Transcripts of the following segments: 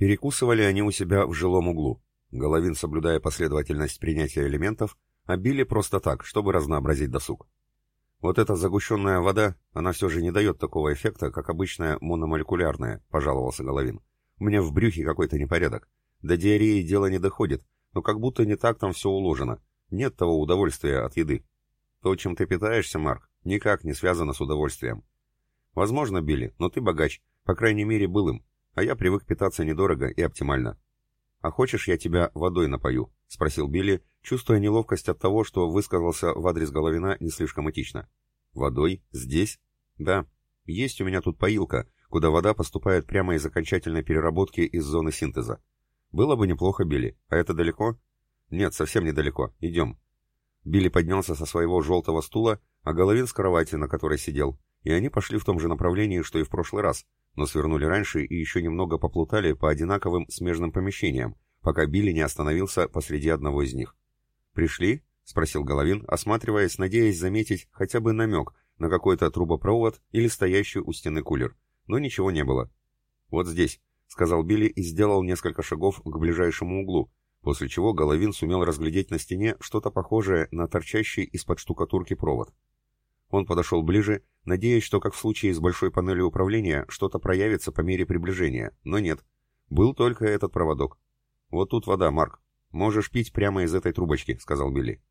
Перекусывали они у себя в жилом углу. Головин, соблюдая последовательность принятия элементов, Билли просто так, чтобы разнообразить досуг. Вот эта загущенная вода, она все же не дает такого эффекта, как обычная мономолекулярная, пожаловался Головин. У меня в брюхе какой-то непорядок. До диареи дело не доходит, но как будто не так там все уложено. Нет того удовольствия от еды. То, чем ты питаешься, Марк, никак не связано с удовольствием. Возможно, Билли, но ты богач, по крайней мере, был им, а я привык питаться недорого и оптимально. «А хочешь, я тебя водой напою?» — спросил Билли, чувствуя неловкость от того, что высказался в адрес Головина не слишком этично. «Водой? Здесь?» «Да. Есть у меня тут поилка, куда вода поступает прямо из окончательной переработки из зоны синтеза. Было бы неплохо, Билли. А это далеко?» «Нет, совсем недалеко. Идем». Билли поднялся со своего желтого стула, а Головин с кровати, на которой сидел, и они пошли в том же направлении, что и в прошлый раз, но свернули раньше и еще немного поплутали по одинаковым смежным помещениям, пока Билли не остановился посреди одного из них. «Пришли?» — спросил Головин, осматриваясь, надеясь заметить хотя бы намек на какой-то трубопровод или стоящий у стены кулер. Но ничего не было. «Вот здесь», — сказал Билли и сделал несколько шагов к ближайшему углу, после чего Головин сумел разглядеть на стене что-то похожее на торчащий из-под штукатурки провод. Он подошел ближе, надеясь, что, как в случае с большой панелью управления, что-то проявится по мере приближения, но нет. Был только этот проводок. «Вот тут вода, Марк. Можешь пить прямо из этой трубочки», — сказал Билли.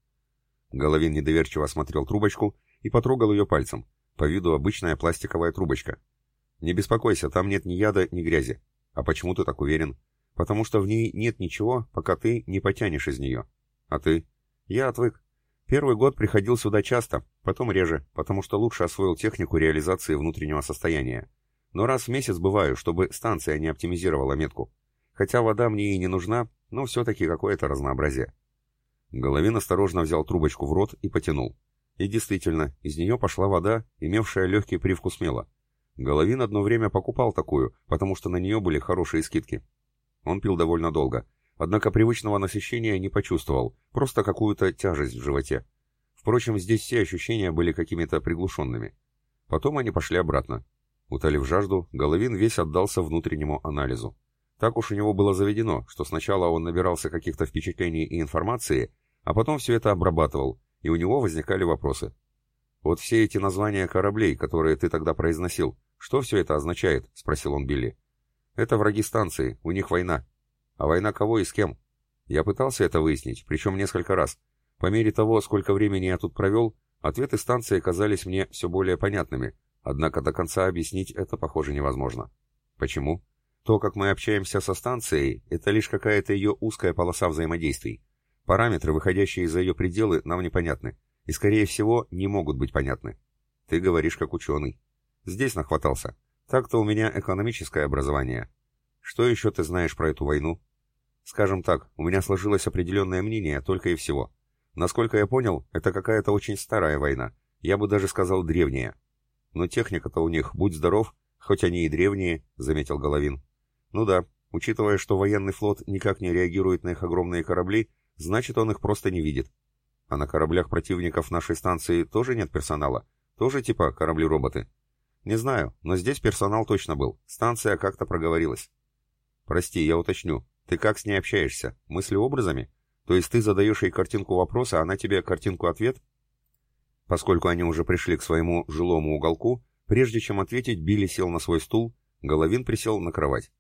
Головин недоверчиво осмотрел трубочку и потрогал ее пальцем. По виду обычная пластиковая трубочка. «Не беспокойся, там нет ни яда, ни грязи». «А почему ты так уверен?» «Потому что в ней нет ничего, пока ты не потянешь из нее». «А ты?» «Я отвык. Первый год приходил сюда часто, потом реже, потому что лучше освоил технику реализации внутреннего состояния. Но раз в месяц бываю, чтобы станция не оптимизировала метку. Хотя вода мне и не нужна, но все-таки какое-то разнообразие. Головин осторожно взял трубочку в рот и потянул. И действительно, из нее пошла вода, имевшая легкий привкус мела. Головин одно время покупал такую, потому что на нее были хорошие скидки. Он пил довольно долго, Однако привычного насыщения не почувствовал, просто какую-то тяжесть в животе. Впрочем, здесь все ощущения были какими-то приглушенными. Потом они пошли обратно. Утолив жажду, Головин весь отдался внутреннему анализу. Так уж у него было заведено, что сначала он набирался каких-то впечатлений и информации, а потом все это обрабатывал, и у него возникали вопросы. «Вот все эти названия кораблей, которые ты тогда произносил, что все это означает?» — спросил он Билли. «Это враги станции, у них война. А война кого и с кем? Я пытался это выяснить, причем несколько раз. По мере того, сколько времени я тут провел, ответы станции казались мне все более понятными, однако до конца объяснить это, похоже, невозможно. Почему? То, как мы общаемся со станцией, это лишь какая-то ее узкая полоса взаимодействий. Параметры, выходящие за ее пределы, нам непонятны, и, скорее всего, не могут быть понятны. Ты говоришь как ученый. Здесь нахватался. Так-то у меня экономическое образование. Что еще ты знаешь про эту войну? Скажем так, у меня сложилось определенное мнение, только и всего. Насколько я понял, это какая-то очень старая война, я бы даже сказал древняя. Но техника-то у них, будь здоров, хоть они и древние, заметил Головин. Ну да, учитывая, что военный флот никак не реагирует на их огромные корабли, значит он их просто не видит. А на кораблях противников нашей станции тоже нет персонала? Тоже типа корабли-роботы? Не знаю, но здесь персонал точно был. Станция как-то проговорилась. Прости, я уточню. Ты как с ней общаешься? Мыслеобразами? То есть ты задаешь ей картинку вопроса, а она тебе картинку-ответ? Поскольку они уже пришли к своему жилому уголку, прежде чем ответить, Билли сел на свой стул, Головин присел на кровать.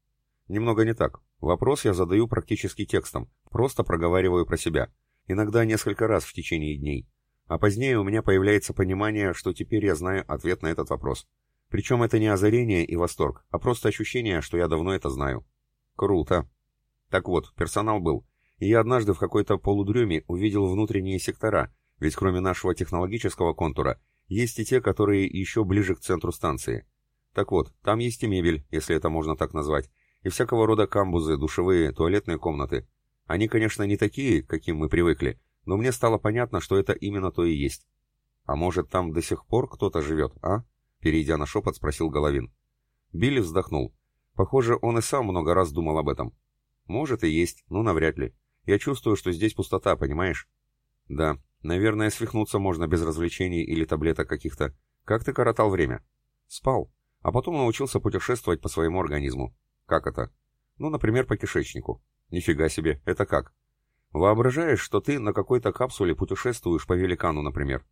Немного не так. Вопрос я задаю практически текстом, просто проговариваю про себя. Иногда несколько раз в течение дней. А позднее у меня появляется понимание, что теперь я знаю ответ на этот вопрос. Причем это не озарение и восторг, а просто ощущение, что я давно это знаю. Круто. Так вот, персонал был. И я однажды в какой-то полудреме увидел внутренние сектора, ведь кроме нашего технологического контура, есть и те, которые еще ближе к центру станции. Так вот, там есть и мебель, если это можно так назвать, и всякого рода камбузы, душевые, туалетные комнаты. Они, конечно, не такие, каким мы привыкли, но мне стало понятно, что это именно то и есть. А может, там до сих пор кто-то живет, а? Перейдя на шепот, спросил Головин. Билли вздохнул. Похоже, он и сам много раз думал об этом. Может и есть, но навряд ли. Я чувствую, что здесь пустота, понимаешь? Да, наверное, свихнуться можно без развлечений или таблеток каких-то. Как ты коротал время? Спал. А потом научился путешествовать по своему организму. Как это? Ну, например, по кишечнику. Нифига себе, это как? Воображаешь, что ты на какой-то капсуле путешествуешь по великану, например.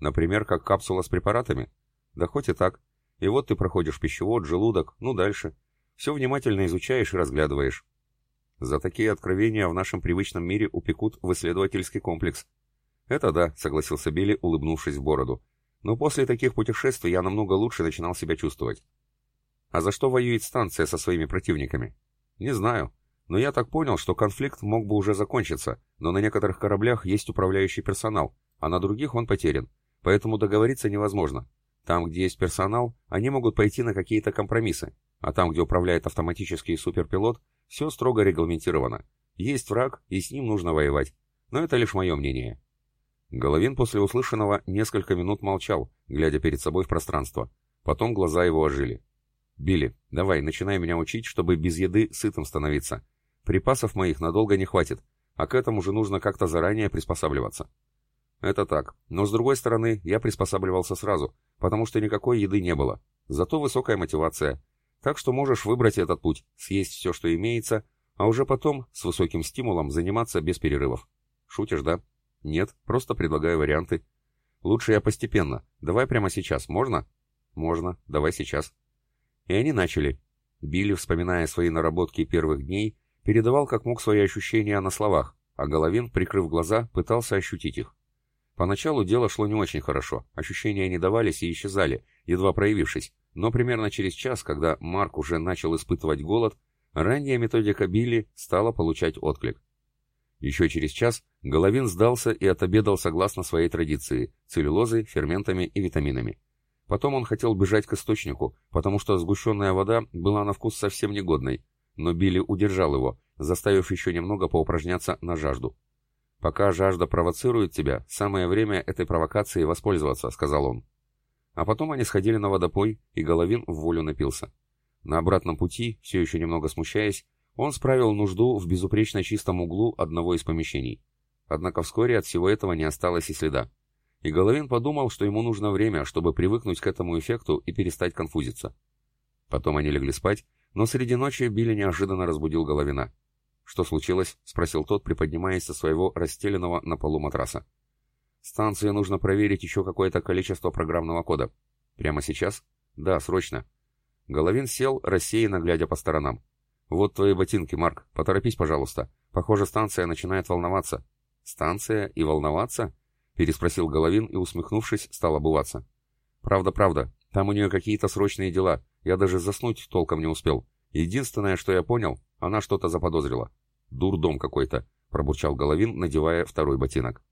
Например, как капсула с препаратами? Да хоть и так. И вот ты проходишь пищевод, желудок, ну дальше. Все внимательно изучаешь и разглядываешь. За такие откровения в нашем привычном мире упекут в исследовательский комплекс. Это да, согласился Билли, улыбнувшись в бороду. Но после таких путешествий я намного лучше начинал себя чувствовать. А за что воюет станция со своими противниками? Не знаю. Но я так понял, что конфликт мог бы уже закончиться, но на некоторых кораблях есть управляющий персонал, а на других он потерян. Поэтому договориться невозможно. Там, где есть персонал, они могут пойти на какие-то компромиссы, а там, где управляет автоматический суперпилот, все строго регламентировано. Есть враг, и с ним нужно воевать. Но это лишь мое мнение. Головин после услышанного несколько минут молчал, глядя перед собой в пространство. Потом глаза его ожили. «Билли, давай, начинай меня учить, чтобы без еды сытым становиться. Припасов моих надолго не хватит, а к этому же нужно как-то заранее приспосабливаться». «Это так. Но с другой стороны, я приспосабливался сразу, потому что никакой еды не было. Зато высокая мотивация. Так что можешь выбрать этот путь, съесть все, что имеется, а уже потом, с высоким стимулом, заниматься без перерывов. Шутишь, да? Нет, просто предлагаю варианты. Лучше я постепенно. Давай прямо сейчас, можно? Можно, давай сейчас. И они начали. Билли, вспоминая свои наработки первых дней, передавал как мог свои ощущения на словах, а Головин, прикрыв глаза, пытался ощутить их. Поначалу дело шло не очень хорошо, ощущения не давались и исчезали, едва проявившись, но примерно через час, когда Марк уже начал испытывать голод, ранняя методика Билли стала получать отклик. Еще через час Головин сдался и отобедал согласно своей традиции – целлюлозой, ферментами и витаминами. Потом он хотел бежать к источнику, потому что сгущенная вода была на вкус совсем негодной, но Билли удержал его, заставив еще немного поупражняться на жажду. «Пока жажда провоцирует тебя, самое время этой провокации воспользоваться», — сказал он. А потом они сходили на водопой, и Головин в волю напился. На обратном пути, все еще немного смущаясь, он справил нужду в безупречно чистом углу одного из помещений. Однако вскоре от всего этого не осталось и следа. И Головин подумал, что ему нужно время, чтобы привыкнуть к этому эффекту и перестать конфузиться. Потом они легли спать, но среди ночи Билли неожиданно разбудил Головина. «Что случилось?» — спросил тот, приподнимаясь со своего расстеленного на полу матраса. Станции нужно проверить еще какое-то количество программного кода. Прямо сейчас? Да, срочно. Головин сел, рассеянно глядя по сторонам. Вот твои ботинки, Марк. Поторопись, пожалуйста. Похоже, станция начинает волноваться. Станция и волноваться? Переспросил Головин и, усмехнувшись, стал обуваться. Правда, правда. Там у нее какие-то срочные дела. Я даже заснуть толком не успел. Единственное, что я понял, она что-то заподозрила. Дурдом какой-то, пробурчал Головин, надевая второй ботинок.